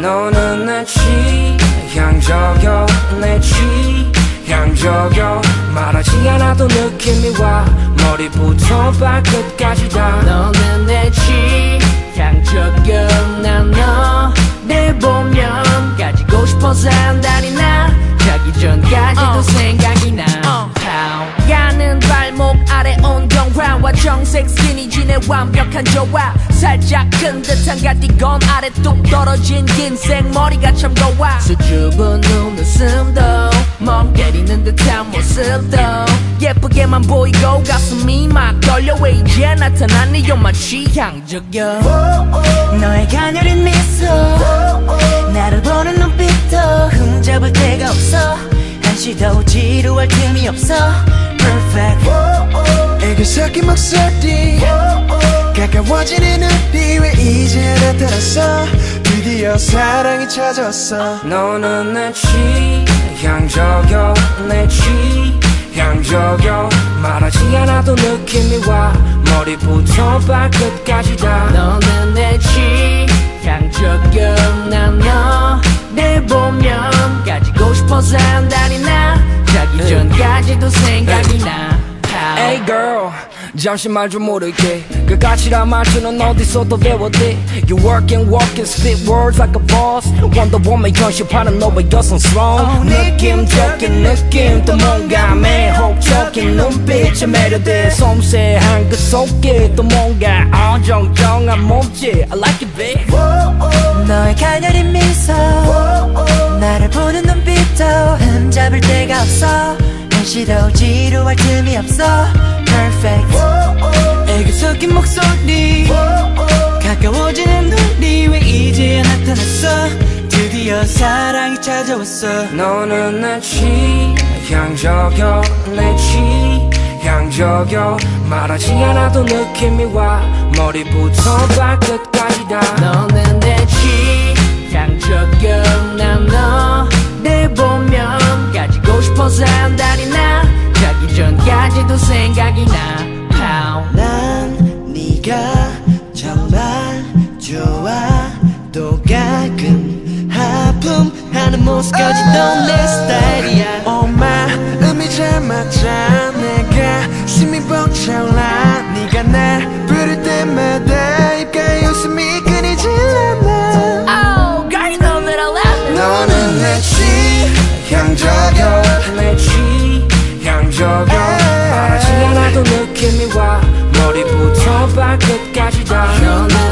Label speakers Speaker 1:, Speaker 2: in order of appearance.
Speaker 1: 너는 내 취향저격 내 취향저격 말하지 않아도 느낌이 와. 머리부터 발끝까지 다.
Speaker 2: 너는 내 취향저격 난너내 보면 가지고 싶어서 한다니 나? 자기 전까지도 생각이 나. 가는 발목 아래 운동화와 정색 스키니진의 완벽한 조화. 살짝 큰 듯한 가디건 아래 뚝 떨어진 긴 생머리가 참 고와 수줍은 눈웃음도 멍 때리는 듯한 모습도 예쁘게만 보이고 가슴이 막 떨려 왜 이제 나타난 네 요만 취향적여.
Speaker 3: 너의 가녀린 미소 나를 보는 눈빛도 흠잡을 데가 없어. 한시도 지루할 틈이 없어. Perfect
Speaker 4: 애교 섞인 목소리. 가까워지는 우리 왜 이제 나타났어? 드디어 사랑이 찾아왔어.
Speaker 1: 너는 내 취향저격 내 취향저격 말하지 않아도 느낌이 와. 머리부터 발끝까지 다.
Speaker 2: 너는
Speaker 1: 잠시 말 좀 모를게. 그 가치란 말투는 어디서도 배웠대. You work and walk and spit words like a boss. Wonder Woman 현실파는 너의 여성스러운 느낌적인 느낌 또 뭔가 매혹적인 눈빛에 매료돼. 섬세한 그 속에 또 뭔가 어정쩡한 몸짓. I like it babe.
Speaker 3: 너의 가녀린 미소. 나를 보는 눈빛도 흠잡을 데가 없어. 한시도 지루할 틈이 없어 Perfect. 애교 섞인 목소리. 가까워지는 우리 왜 이제야 나타났어? 드디어 사랑이 찾아왔어.
Speaker 1: 너는 내 취향저격 내 취향저격. 말하지 않아도 느낌이 와. 머리부터 발끝까지
Speaker 2: 모습까지도 내 스타일이야. 엄마음이 잘 맞아. 내가 심이 벅차올라. 네가 날 부를 때마다
Speaker 4: 입가에 웃음이 끊이질 않아. Oh, girl, you know that I love you. 너는 내 취향저격 내 취향저격 말하지 아. 않아도 느낌이 와. 머리부터 발끝까지 다.